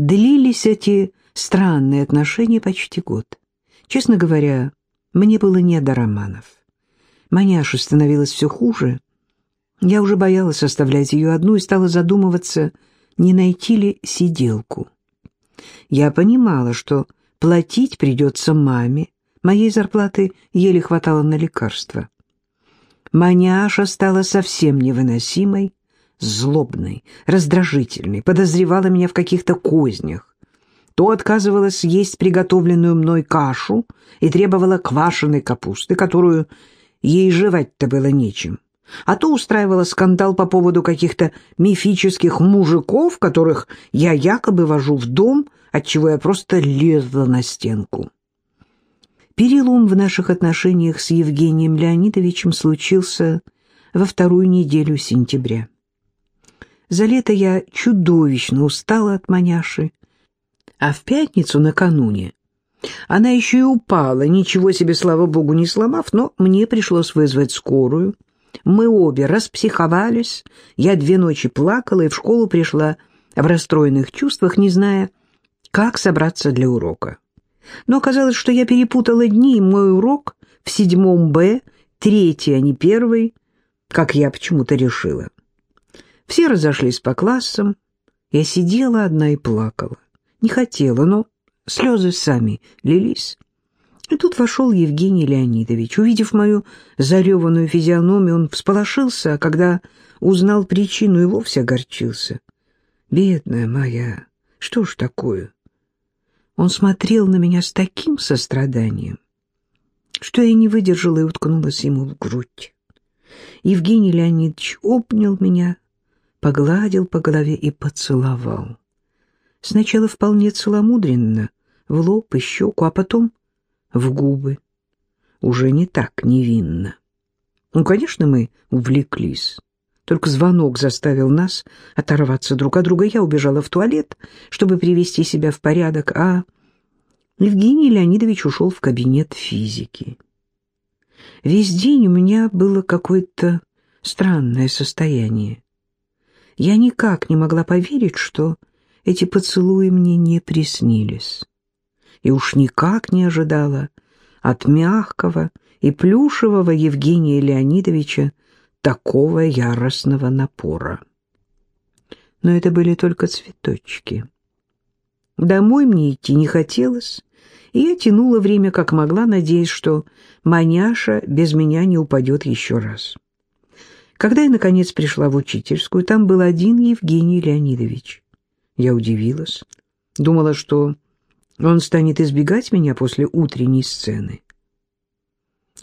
Длились эти странные отношения почти год. Честно говоря, мне было не до романов. Маняша становилась все хуже. Я уже боялась оставлять ее одну и стала задумываться, не найти ли сиделку. Я понимала, что платить придется маме, моей зарплаты еле хватало на лекарства. Маняша стала совсем невыносимой, злобной, раздражительной, подозревала меня в каких-то кознях. То отказывалась есть приготовленную мной кашу и требовала квашеной капусты, которую ей жевать-то было нечем. А то устраивала скандал по поводу каких-то мифических мужиков, которых я якобы вожу в дом, отчего я просто лезла на стенку. Перелом в наших отношениях с Евгением Леонидовичем случился во вторую неделю сентября. За лето я чудовищно устала от маняши, а в пятницу накануне она еще и упала, ничего себе, слава богу, не сломав, но мне пришлось вызвать скорую. Мы обе распсиховались, я две ночи плакала и в школу пришла в расстроенных чувствах, не зная, как собраться для урока. Но оказалось, что я перепутала дни, и мой урок в седьмом Б, третий, а не первый, как я почему-то решила. Все разошлись по классам. Я сидела одна и плакала. Не хотела, но слезы сами лились. И тут вошел Евгений Леонидович. Увидев мою зареванную физиономию, он всполошился, а когда узнал причину и вовсе огорчился. «Бедная моя, что ж такое?» Он смотрел на меня с таким состраданием, что я не выдержала и уткнулась ему в грудь. Евгений Леонидович обнял меня, погладил по голове и поцеловал. Сначала вполне целомудренно, в лоб и щеку, а потом в губы. Уже не так невинно. Ну, конечно, мы увлеклись. Только звонок заставил нас оторваться друг от друга. Я убежала в туалет, чтобы привести себя в порядок, а Евгений Леонидович ушел в кабинет физики. Весь день у меня было какое-то странное состояние. Я никак не могла поверить, что эти поцелуи мне не приснились. И уж никак не ожидала от мягкого и плюшевого Евгения Леонидовича такого яростного напора. Но это были только цветочки. Домой мне идти не хотелось, и я тянула время как могла, надеясь, что маняша без меня не упадет еще раз. Когда я, наконец, пришла в учительскую, там был один Евгений Леонидович. Я удивилась. Думала, что он станет избегать меня после утренней сцены.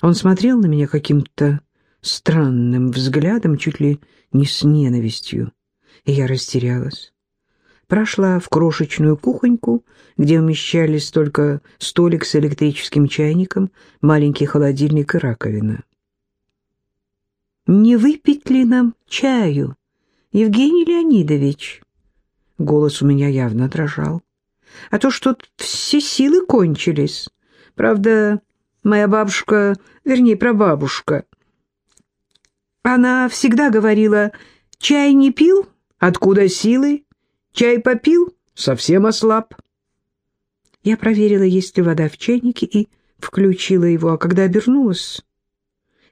Он смотрел на меня каким-то странным взглядом, чуть ли не с ненавистью, и я растерялась. Прошла в крошечную кухоньку, где умещались только столик с электрическим чайником, маленький холодильник и раковина. «Не выпить ли нам чаю, Евгений Леонидович?» Голос у меня явно дрожал. «А то что все силы кончились. Правда, моя бабушка, вернее, прабабушка, она всегда говорила, чай не пил, откуда силы, чай попил, совсем ослаб». Я проверила, есть ли вода в чайнике, и включила его, а когда обернулась,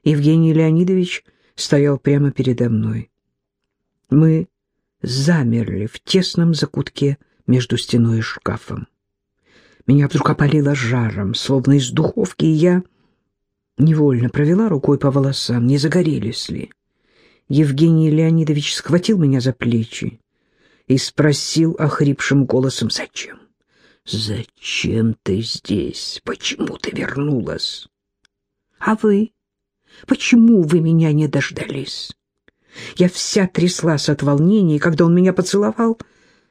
Евгений Леонидович стоял прямо передо мной. Мы замерли в тесном закутке между стеной и шкафом. Меня вдруг опалило жаром, словно из духовки, и я невольно провела рукой по волосам, не загорелись ли. Евгений Леонидович схватил меня за плечи и спросил охрипшим голосом, «Зачем? Зачем ты здесь? Почему ты вернулась?» «А вы?» Почему вы меня не дождались? Я вся тряслась от волнения, когда он меня поцеловал,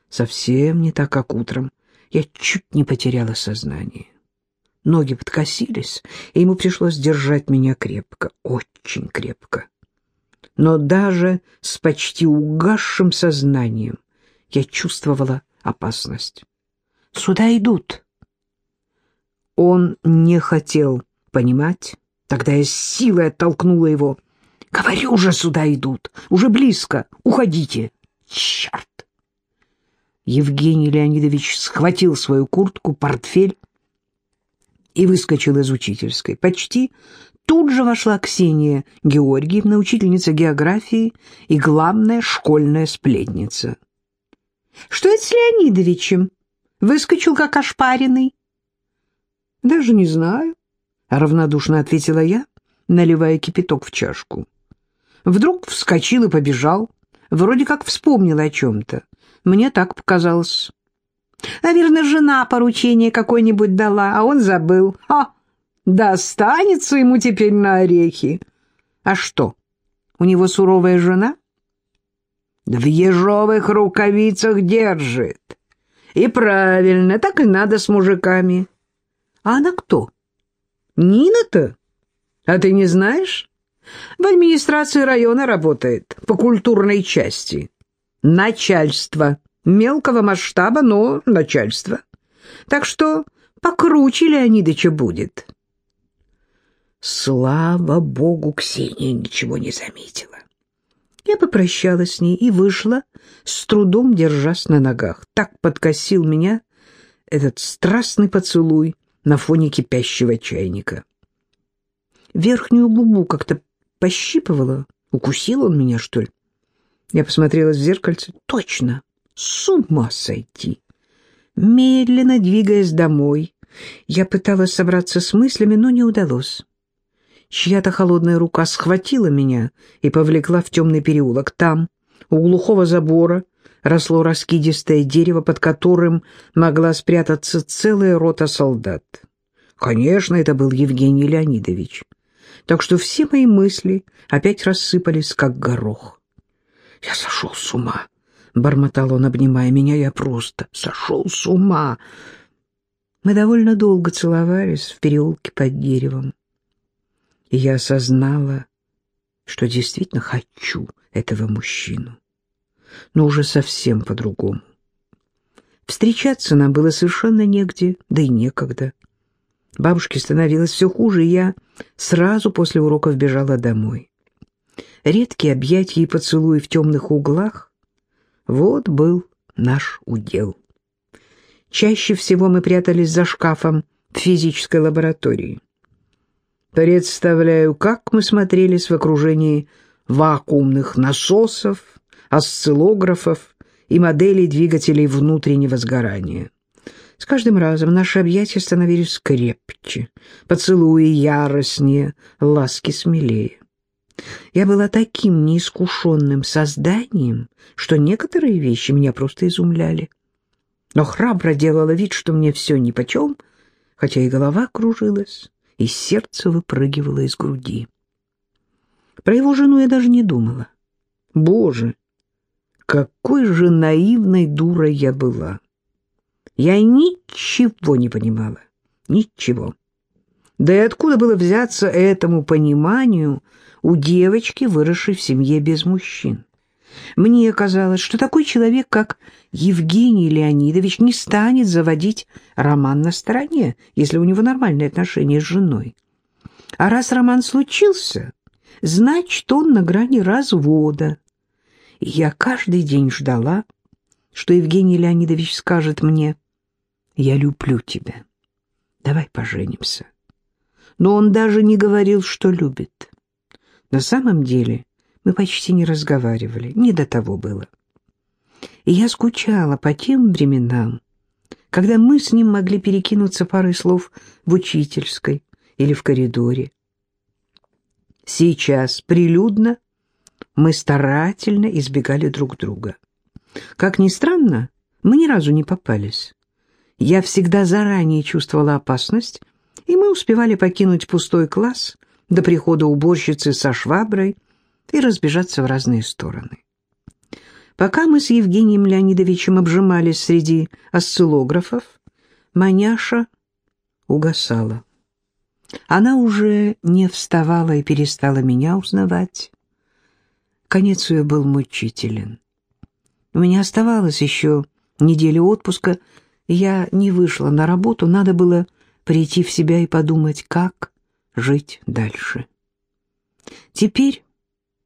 совсем не так, как утром, я чуть не потеряла сознание. Ноги подкосились, и ему пришлось держать меня крепко, очень крепко. Но даже с почти угасшим сознанием я чувствовала опасность. «Сюда идут!» Он не хотел понимать, Тогда я с силой оттолкнула его. «Говорю же, сюда идут. Уже близко. Уходите. Черт!» Евгений Леонидович схватил свою куртку, портфель и выскочил из учительской. Почти тут же вошла Ксения Георгиевна, учительница географии и главная школьная сплетница. «Что это с Леонидовичем? Выскочил как ошпаренный?» «Даже не знаю», — равнодушно ответила я, наливая кипяток в чашку. Вдруг вскочил и побежал, вроде как вспомнил о чем-то. Мне так показалось. Наверное, жена поручение какое-нибудь дала, а он забыл. Ха! Достанется ему теперь на орехи. А что, у него суровая жена? В ежовых рукавицах держит. И правильно, так и надо с мужиками. А она кто? Нина-то? А ты не знаешь? В администрации района работает, по культурной части. Начальство. Мелкого масштаба, но начальство. Так что покруче Леонидыча будет. Слава богу, Ксения ничего не заметила. Я попрощалась с ней и вышла, с трудом держась на ногах. Так подкосил меня этот страстный поцелуй на фоне кипящего чайника. Верхнюю губу как-то пощипывала. Укусил он меня, что ли? Я посмотрела в зеркальце. Точно, с ума сойти. Медленно двигаясь домой, я пыталась собраться с мыслями, но не удалось. Чья-то холодная рука схватила меня и повлекла в темный переулок. Там, у глухого забора, росло раскидистое дерево, под которым могла спрятаться целая рота солдат. Конечно, это был Евгений Леонидович так что все мои мысли опять рассыпались, как горох. «Я сошел с ума!» — бормотал он, обнимая меня. «Я просто сошел с ума!» Мы довольно долго целовались в переулке под деревом. И я осознала, что действительно хочу этого мужчину. Но уже совсем по-другому. Встречаться нам было совершенно негде, да и некогда. Бабушке становилось все хуже, и я сразу после уроков бежала домой. Редкие объятия и поцелуи в темных углах — вот был наш удел. Чаще всего мы прятались за шкафом в физической лаборатории. Представляю, как мы смотрелись в окружении вакуумных насосов, осциллографов и моделей двигателей внутреннего сгорания. С каждым разом наши объятия становились крепче, поцелуи яростнее, ласки смелее. Я была таким неискушенным созданием, что некоторые вещи меня просто изумляли. Но храбро делала вид, что мне все нипочем, хотя и голова кружилась, и сердце выпрыгивало из груди. Про его жену я даже не думала. Боже, какой же наивной дурой я была! Я ничего не понимала. Ничего. Да и откуда было взяться этому пониманию у девочки, выросшей в семье без мужчин? Мне казалось, что такой человек, как Евгений Леонидович, не станет заводить роман на стороне, если у него нормальные отношения с женой. А раз роман случился, значит, он на грани развода. Я каждый день ждала, что Евгений Леонидович скажет мне я люблю тебя. Давай поженимся. Но он даже не говорил, что любит. На самом деле мы почти не разговаривали, не до того было. И я скучала по тем временам, когда мы с ним могли перекинуться парой слов в учительской или в коридоре. Сейчас, прилюдно, мы старательно избегали друг друга. Как ни странно, мы ни разу не попались. Я всегда заранее чувствовала опасность, и мы успевали покинуть пустой класс до прихода уборщицы со шваброй и разбежаться в разные стороны. Пока мы с Евгением Леонидовичем обжимались среди осциллографов, маняша угасала. Она уже не вставала и перестала меня узнавать. Конец ее был мучителен. У меня оставалось еще неделя отпуска — я не вышла на работу, надо было прийти в себя и подумать, как жить дальше. Теперь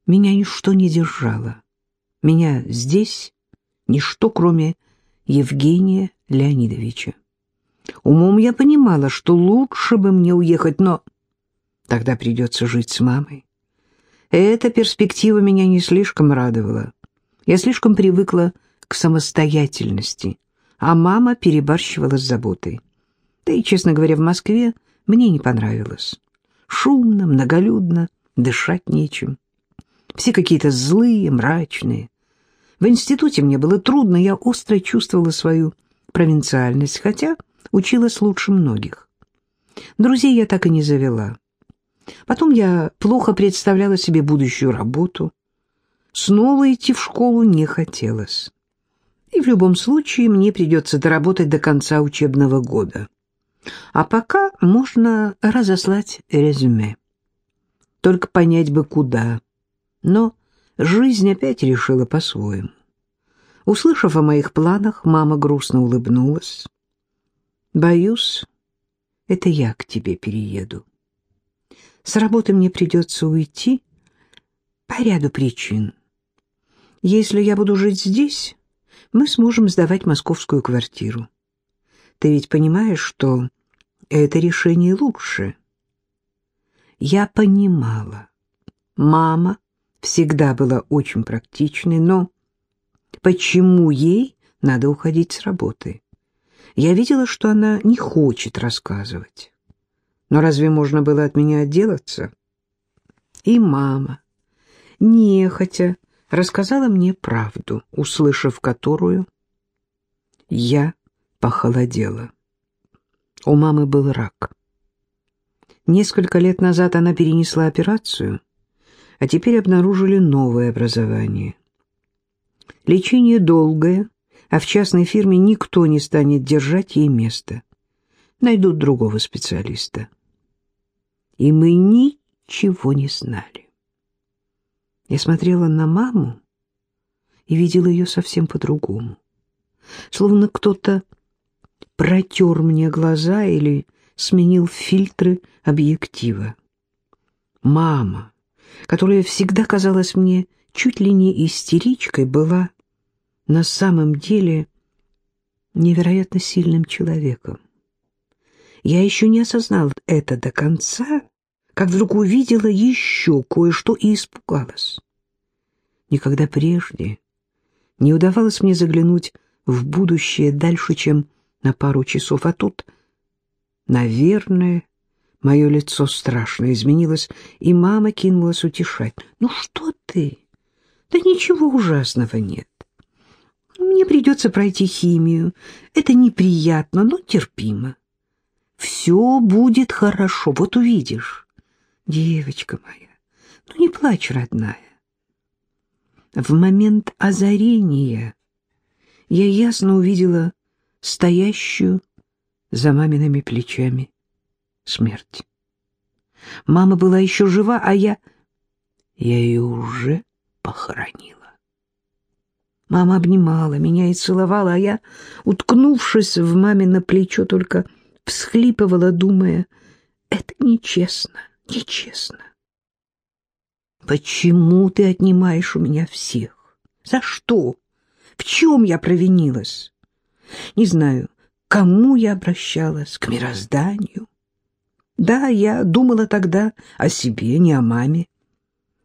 меня ничто не держало. Меня здесь ничто, кроме Евгения Леонидовича. Умом я понимала, что лучше бы мне уехать, но тогда придется жить с мамой. Эта перспектива меня не слишком радовала. Я слишком привыкла к самостоятельности, а мама перебарщивала с заботой. Да и, честно говоря, в Москве мне не понравилось. Шумно, многолюдно, дышать нечем. Все какие-то злые, мрачные. В институте мне было трудно, я остро чувствовала свою провинциальность, хотя училась лучше многих. Друзей я так и не завела. Потом я плохо представляла себе будущую работу. Снова идти в школу не хотелось. И в любом случае мне придется доработать до конца учебного года. А пока можно разослать резюме. Только понять бы, куда. Но жизнь опять решила по-своему. Услышав о моих планах, мама грустно улыбнулась. «Боюсь, это я к тебе перееду. С работы мне придется уйти по ряду причин. Если я буду жить здесь, мы сможем сдавать московскую квартиру. Ты ведь понимаешь, что это решение лучше?» Я понимала. Мама всегда была очень практичной, но почему ей надо уходить с работы? Я видела, что она не хочет рассказывать. Но разве можно было от меня отделаться? И мама, нехотя, рассказала мне правду, услышав которую я похолодела. У мамы был рак. Несколько лет назад она перенесла операцию, а теперь обнаружили новое образование. Лечение долгое, а в частной фирме никто не станет держать ей место. Найдут другого специалиста. И мы ничего не знали. Я смотрела на маму и видела ее совсем по-другому. Словно кто-то протер мне глаза или сменил фильтры объектива. Мама, которая всегда казалась мне чуть ли не истеричкой, была на самом деле невероятно сильным человеком. Я еще не осознал это до конца, как вдруг увидела еще кое-что и испугалась. Никогда прежде не удавалось мне заглянуть в будущее дальше, чем на пару часов, а тут — Наверное, мое лицо страшно изменилось, и мама кинулась утешать. «Ну что ты? Да ничего ужасного нет. Мне придется пройти химию. Это неприятно, но терпимо. Все будет хорошо, вот увидишь. Девочка моя, ну не плачь, родная. В момент озарения я ясно увидела стоящую за мамиными плечами смерть. Мама была еще жива, а я... Я ее уже похоронила. Мама обнимала меня и целовала, а я, уткнувшись в мамино плечо, только всхлипывала, думая, это нечестно, нечестно. Почему ты отнимаешь у меня всех? За что? В чем я провинилась? Не знаю, кому я обращалась? К мирозданию? Да, я думала тогда о себе, не о маме.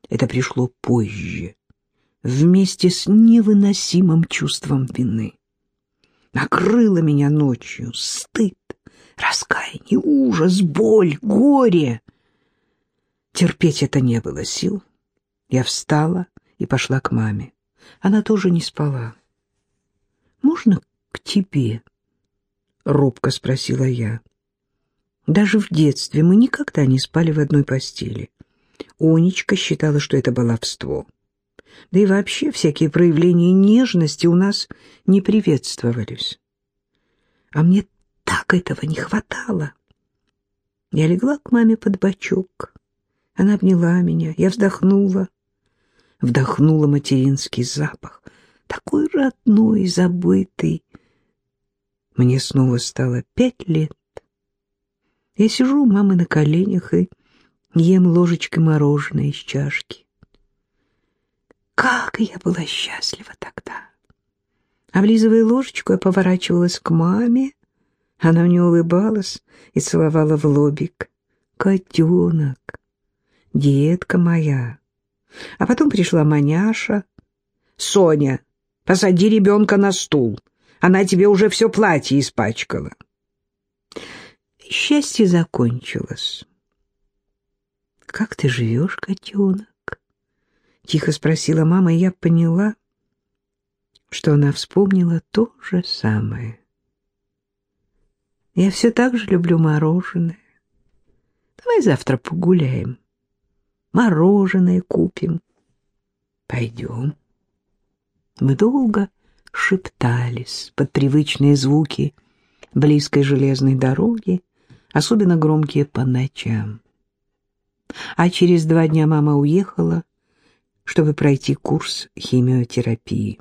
Это пришло позже, вместе с невыносимым чувством вины. Накрыло меня ночью стыд, раскаяние, ужас, боль, горе. Терпеть это не было сил. Я встала и пошла к маме. Она тоже не спала. «Можно к тебе?» — робко спросила я. Даже в детстве мы никогда не спали в одной постели. Онечка считала, что это баловство. Да и вообще всякие проявления нежности у нас не приветствовались. А мне так этого не хватало. Я легла к маме под бочок. Она обняла меня, я вздохнула. Вдохнула материнский запах, такой родной, забытый, мне снова стало пять лет. Я сижу у мамы на коленях и ем ложечкой мороженое из чашки. Как я была счастлива тогда! Облизывая ложечку, я поворачивалась к маме. Она мне улыбалась и целовала в лобик. «Котенок, детка моя!» А потом пришла маняша. «Соня, посади ребенка на стул. Она тебе уже все платье испачкала». Счастье закончилось. «Как ты живешь, котенок?» — тихо спросила мама, и я поняла, что она вспомнила то же самое. «Я все так же люблю мороженое. Давай завтра погуляем. Мороженое купим. Пойдем». Мы долго шептались под привычные звуки близкой железной дороги, особенно громкие по ночам. А через два дня мама уехала, чтобы пройти курс химиотерапии.